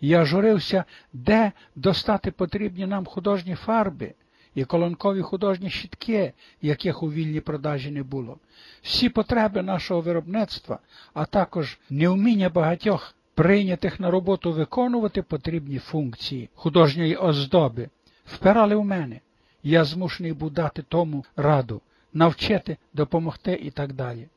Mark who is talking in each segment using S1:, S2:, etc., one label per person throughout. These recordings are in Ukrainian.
S1: Я журився, де достати потрібні нам художні фарби і колонкові художні щітки, яких у вільній продажі не було. Всі потреби нашого виробництва, а також невміння багатьох прийнятих на роботу виконувати потрібні функції художньої оздоби, впирали в мене. Я змушений був дати тому раду, навчити, допомогти і так далі.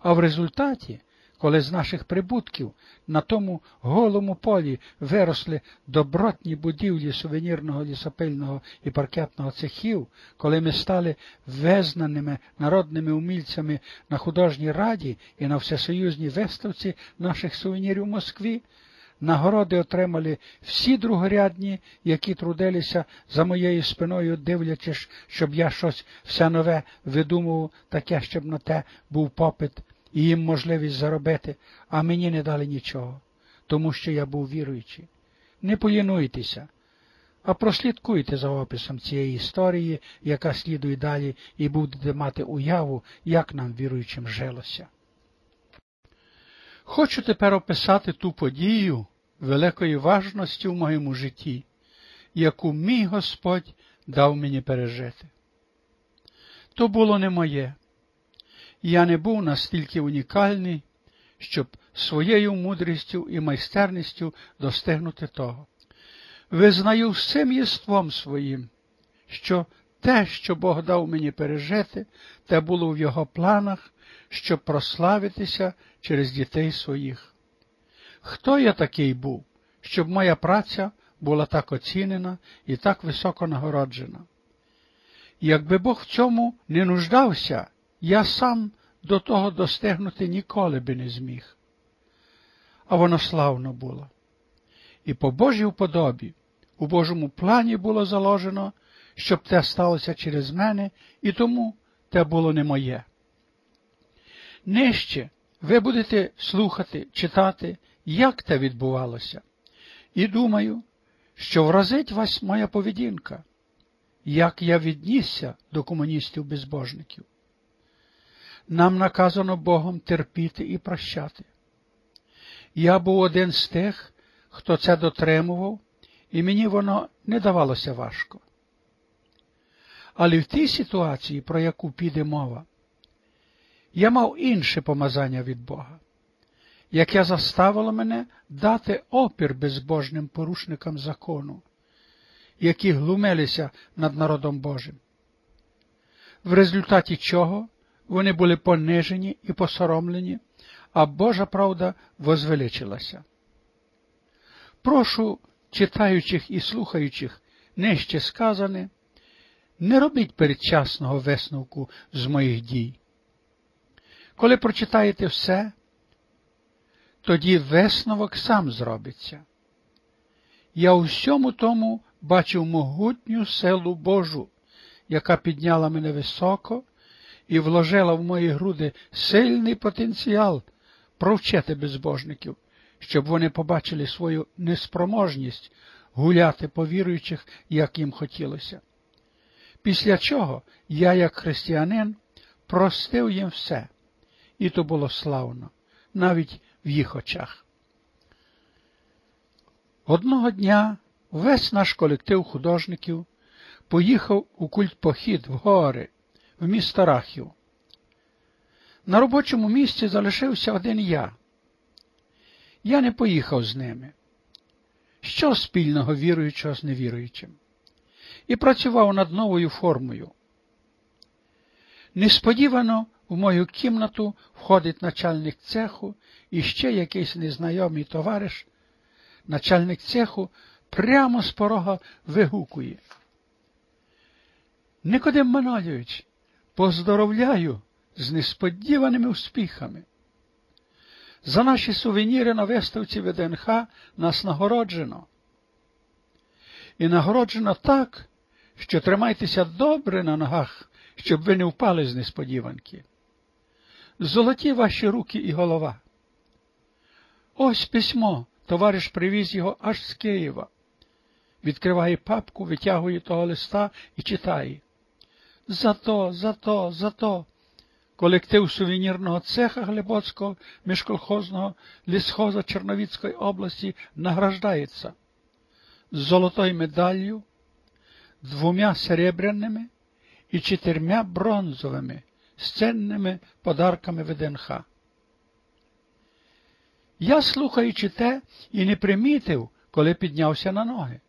S1: А в результаті коли з наших прибутків на тому голому полі виросли добротні будівлі сувенірного лісопильного і паркетного цехів, коли ми стали визнаними народними умільцями на художній раді і на всесоюзній виставці наших сувенірів в Москві, Нагороди отримали всі другорядні, які трудилися за моєю спиною, дивлячись, щоб я щось все нове видумував, таке, щоб на те був попит і їм можливість заробити, а мені не дали нічого, тому що я був віруючий. Не полінуйтеся, а прослідкуйте за описом цієї історії, яка слідує далі, і будете мати уяву, як нам віруючим жилося. Хочу тепер описати ту подію великої важності в моєму житті, яку мій Господь дав мені пережити. То було не моє я не був настільки унікальний, щоб своєю мудрістю і майстерністю достигнути того. Визнаю всім єством своїм, що те, що Бог дав мені пережити, те було в його планах, щоб прославитися через дітей своїх. Хто я такий був, щоб моя праця була так оцінена і так високо нагороджена? Якби Бог в цьому не нуждався, я сам до того достигнути ніколи би не зміг. А воно славно було. І по Божій вподобі, у Божому плані було заложено, щоб те сталося через мене, і тому те було не моє. Нижче ви будете слухати, читати, як те відбувалося, і думаю, що вразить вас моя поведінка, як я віднісся до комуністів-безбожників. Нам наказано Богом терпіти і прощати. Я був один з тих, хто це дотримував, і мені воно не давалося важко. Але в тій ситуації, про яку піде мова, я мав інше помазання від Бога, яке заставило мене дати опір безбожним порушникам закону, які глумилися над народом Божим, в результаті чого вони були понижені і посоромлені, а Божа правда возвеличилася. Прошу читаючих і слухаючих нижче сказане, не робіть передчасного висновку з моїх дій. Коли прочитаєте все, тоді висновок сам зробиться. Я у всьому тому бачив могутню силу Божу, яка підняла мене високо і вложила в мої груди сильний потенціал провчити безбожників, щоб вони побачили свою неспроможність гуляти по віруючих, як їм хотілося. Після чого я, як християнин, простив їм все, і то було славно, навіть в їх очах. Одного дня весь наш колектив художників поїхав у культпохід в гори, в місто Рахів. На робочому місці залишився один я. Я не поїхав з ними. Що спільного віруючого з невіруючим? І працював над новою формою. Несподівано в мою кімнату входить начальник цеху і ще якийсь незнайомий товариш. Начальник цеху прямо з порога вигукує. Никодим Манолійович, поздоровляю з несподіваними успіхами. За наші сувеніри на виставці ВДНХ нас нагороджено. І нагороджено так, що тримайтеся добре на ногах, щоб ви не впали з несподіванки. Золоті ваші руки і голова. Ось письмо, товариш привіз його аж з Києва. Відкриває папку, витягує того листа і читає. Зато, зато, зато. колектив сувенірного цеха Глибоцького міжколхозного лісхоза Черновіцької області награждається з золотою медаллю, двома серебряними і чотирма бронзовими з цінними подарками ВДНХ. Я, слухаючи те, і не примітив, коли піднявся на ноги.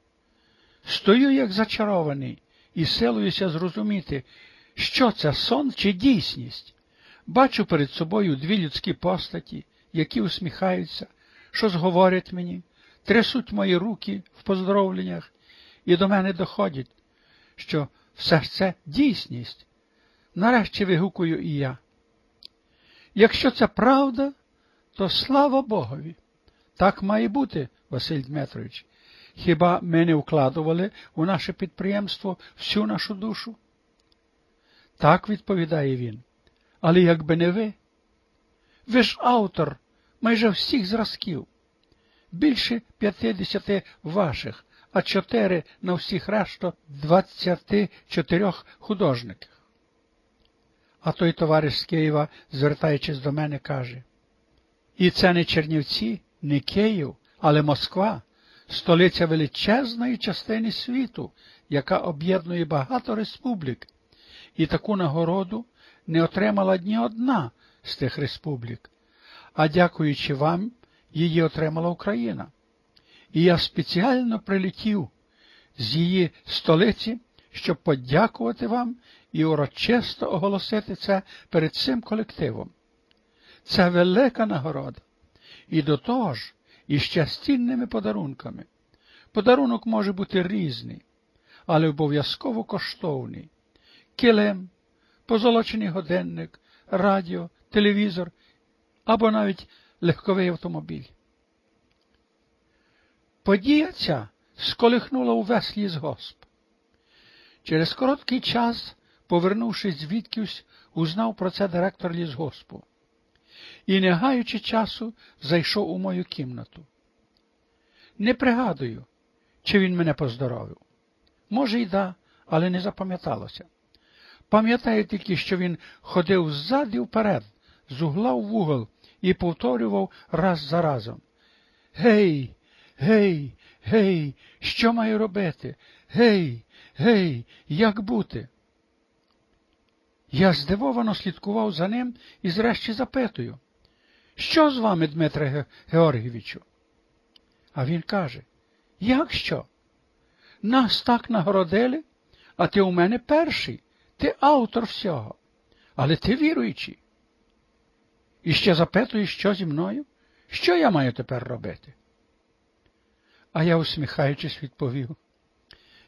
S1: Стою, як зачарований, і силуюся зрозуміти, що це сон чи дійсність. Бачу перед собою дві людські постаті, які усміхаються, щось говорять мені, трясуть мої руки в поздоровленнях, і до мене доходять, що все ж це дійсність. Нарешті вигукую і я. Якщо це правда, то слава Богові. Так має бути, Василь Дмитрович. Хіба ми не вкладували у наше підприємство всю нашу душу? Так відповідає він. Але якби не ви, ви ж автор майже всіх зразків, більше 50 ваших, а чотири на всіх решта 24 художників. А той товариш з Києва, звертаючись до мене, каже, і це не Чернівці, не Київ, але Москва, столиця величезної частини світу, яка об'єднує багато республік, і таку нагороду не отримала ні одна з тих республік, а дякуючи вам, її отримала Україна. І я спеціально прилетів з її столиці, щоб подякувати вам і урочисто оголосити це перед цим колективом. Це велика нагорода. І до того ж, іще з цінними подарунками. Подарунок може бути різний, але обов'язково коштовний. Килим, позолочений годинник, радіо, телевізор або навіть легковий автомобіль. Подія ця сколихнула увесь лісгосп. Через короткий час, повернувшись звідкись, узнав про це директор лісгоспу і, не гаючи часу, зайшов у мою кімнату. Не пригадую, чи він мене поздоровив. Може, й да, але не запам'яталося. Пам'ятаю тільки, що він ходив ззад і вперед, з угла в угол і повторював раз за разом. Гей, гей, гей, що маю робити? Гей, гей, як бути? Я здивовано слідкував за ним і зрешті запитую, що з вами, Дмитре Георгійовичу? А він каже, як що? Нас так нагородили, а ти у мене перший, ти автор всього, але ти віруючий. І ще запитуєш, що зі мною? Що я маю тепер робити? А я, усміхаючись, відповів,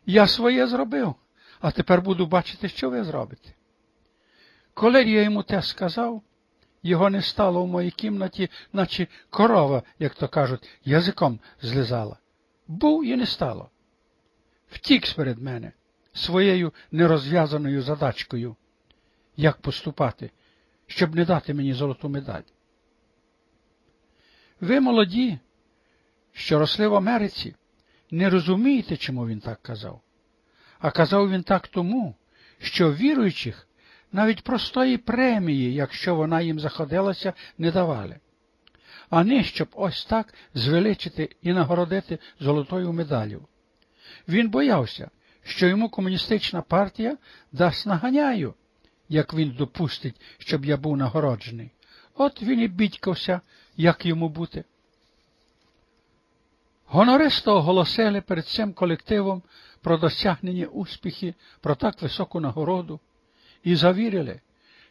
S1: я своє зробив, а тепер буду бачити, що ви зробите. Коли я йому те сказав, його не стало в моїй кімнаті, наче корова, як то кажуть, язиком злизала. Був і не стало. Втік перед мене своєю нерозв'язаною задачкою, як поступати, щоб не дати мені золоту медаль. Ви, молоді, що росли в Америці, не розумієте, чому він так казав. А казав він так тому, що віруючих навіть простої премії, якщо вона їм заходилася, не давали. А не щоб ось так звеличити і нагородити золотою медаллю. Він боявся, що йому комуністична партія дасть наганяю, як він допустить, щоб я був нагороджений. От він і бідькався, як йому бути. Гонористо оголосили перед цим колективом про досягнені успіхи, про так високу нагороду і завірили,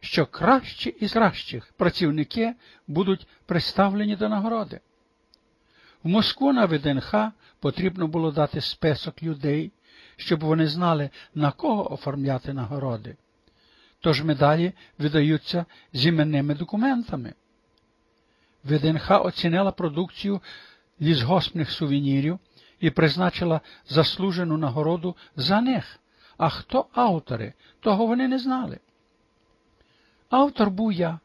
S1: що кращі із кращих працівники будуть представлені до нагороди. В Москву на ВДНХ потрібно було дати список людей, щоб вони знали, на кого оформляти нагороди. Тож медалі видаються з іменними документами. ВДНХ оцінила продукцію лісгоспних сувенірів і призначила заслужену нагороду за них. А хто автори, того вони не знали. Автор був я.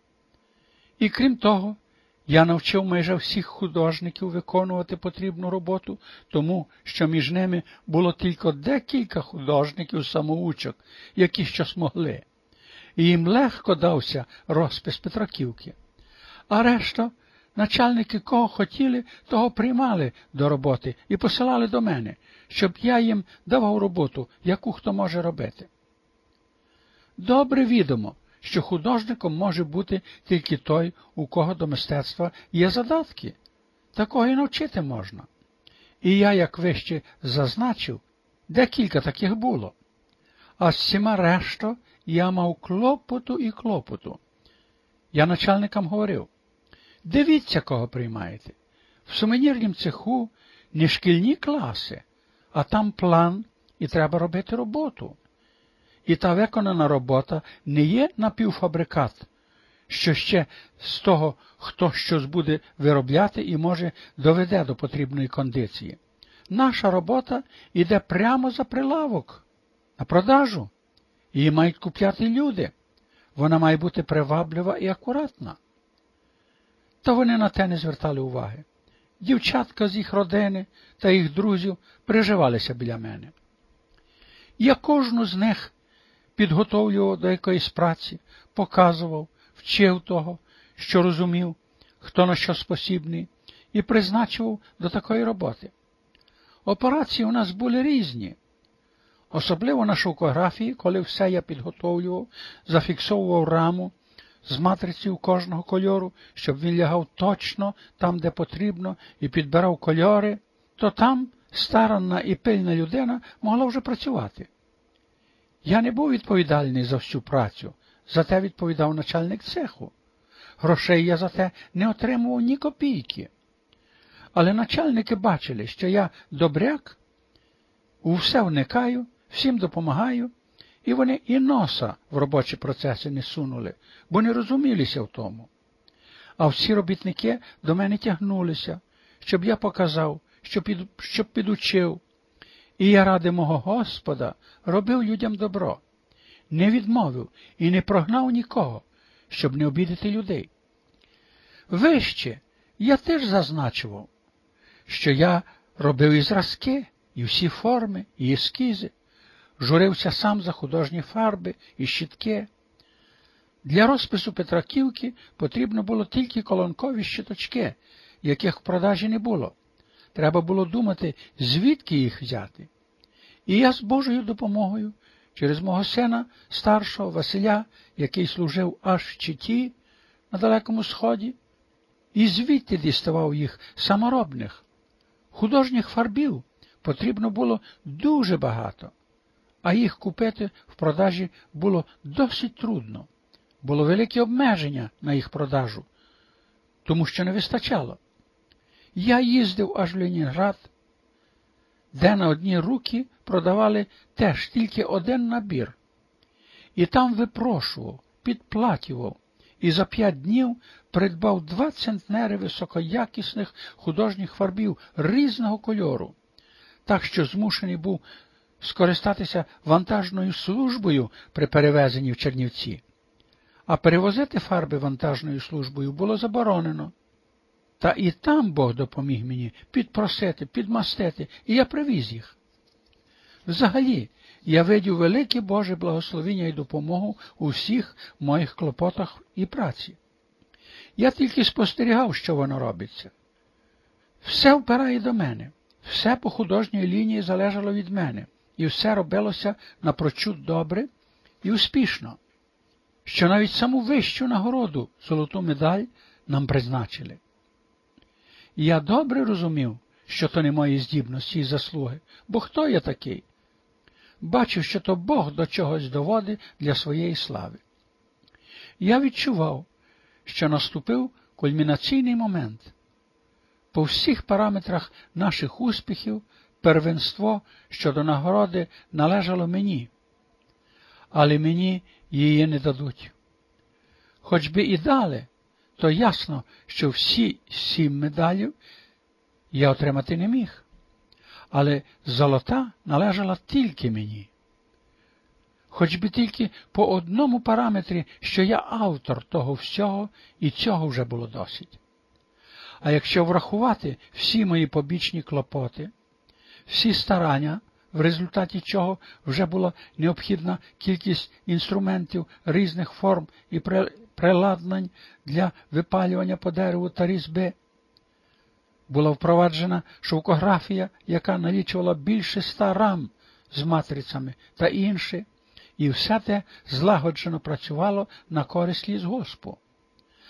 S1: І крім того, я навчив майже всіх художників виконувати потрібну роботу, тому що між ними було тільки декілька художників самоучок, які щось могли. і їм легко дався розпис Петраківки. А решта, начальники кого хотіли, того приймали до роботи і посилали до мене, щоб я їм давав роботу, яку хто може робити. Добре відомо, що художником може бути тільки той, у кого до мистецтва є задатки, такого і навчити можна. І я, як вище зазначив, декілька таких було. А з всіма решта я мав клопоту і клопоту. Я начальникам говорив дивіться, кого приймаєте. В сувенірнім цеху не шкільні класи, а там план, і треба робити роботу. І та виконана робота не є напівфабрикат, що ще з того, хто щось буде виробляти і, може, доведе до потрібної кондиції. Наша робота йде прямо за прилавок, на продажу. Її мають купляти люди. Вона має бути приваблива і акуратна. Та вони на те не звертали уваги. Дівчатка з їх родини та їх друзів приживалися біля мене. Я кожну з них підготовлював до якоїсь праці, показував, вчив того, що розумів, хто на що спосібний, і призначував до такої роботи. Операції у нас були різні, особливо на шовкографії, коли все я підготовлював, зафіксовував раму з матрицею кожного кольору, щоб він лягав точно там, де потрібно, і підбирав кольори, то там старанна і пильна людина могла вже працювати. Я не був відповідальний за всю працю, за те відповідав начальник цеху. Грошей я за те не отримував ні копійки. Але начальники бачили, що я добряк, у все вникаю, всім допомагаю, і вони і носа в робочі процеси не сунули, бо не розумілися в тому. А всі робітники до мене тягнулися, щоб я показав, щоб, під, щоб підучив. І я ради мого Господа робив людям добро, не відмовив і не прогнав нікого, щоб не обідати людей. Вище я теж зазначував, що я робив і зразки, і всі форми, і ескізи, журився сам за художні фарби і щітки. Для розпису Петраківки потрібно було тільки колонкові щиточки, яких в продажі не було. Треба було думати, звідки їх взяти. І я з Божою допомогою через мого сина, старшого Василя, який служив аж в Читі на Далекому Сході, і звідти діставав їх саморобних. Художніх фарбів потрібно було дуже багато, а їх купити в продажі було досить трудно. Було велике обмеження на їх продажу, тому що не вистачало. Я їздив аж в Ленінград, де на одні руки продавали теж тільки один набір, і там випрошував, підплатював, і за п'ять днів придбав два центнери високоякісних художніх фарбів різного кольору, так що змушений був скористатися вантажною службою при перевезенні в Чернівці. А перевозити фарби вантажною службою було заборонено. Та і там Бог допоміг мені підпросити, підмастити, і я привіз їх. Взагалі, я видів велике Боже благословіння і допомогу у всіх моїх клопотах і праці. Я тільки спостерігав, що воно робиться. Все впирає до мене, все по художній лінії залежало від мене, і все робилося напрочуд добре і успішно, що навіть саму вищу нагороду, золоту медаль, нам призначили. І я добре розумів, що то не мої здібності і заслуги, бо хто я такий? Бачив, що то Бог до чогось доводить для своєї слави. Я відчував, що наступив кульмінаційний момент. По всіх параметрах наших успіхів первенство щодо нагороди належало мені, але мені її не дадуть. Хоч би і дали, то ясно, що всі сім медалів я отримати не міг, але золота належала тільки мені. Хоч би тільки по одному параметрі, що я автор того всього, і цього вже було досить. А якщо врахувати всі мої побічні клопоти, всі старання в результаті чого вже була необхідна кількість інструментів різних форм і приладнань для випалювання по дереву та різьби. Була впроваджена шовкографія, яка налічувала більше ста рам з матрицями та інше, і все те злагоджено працювало на користь лісгоспу.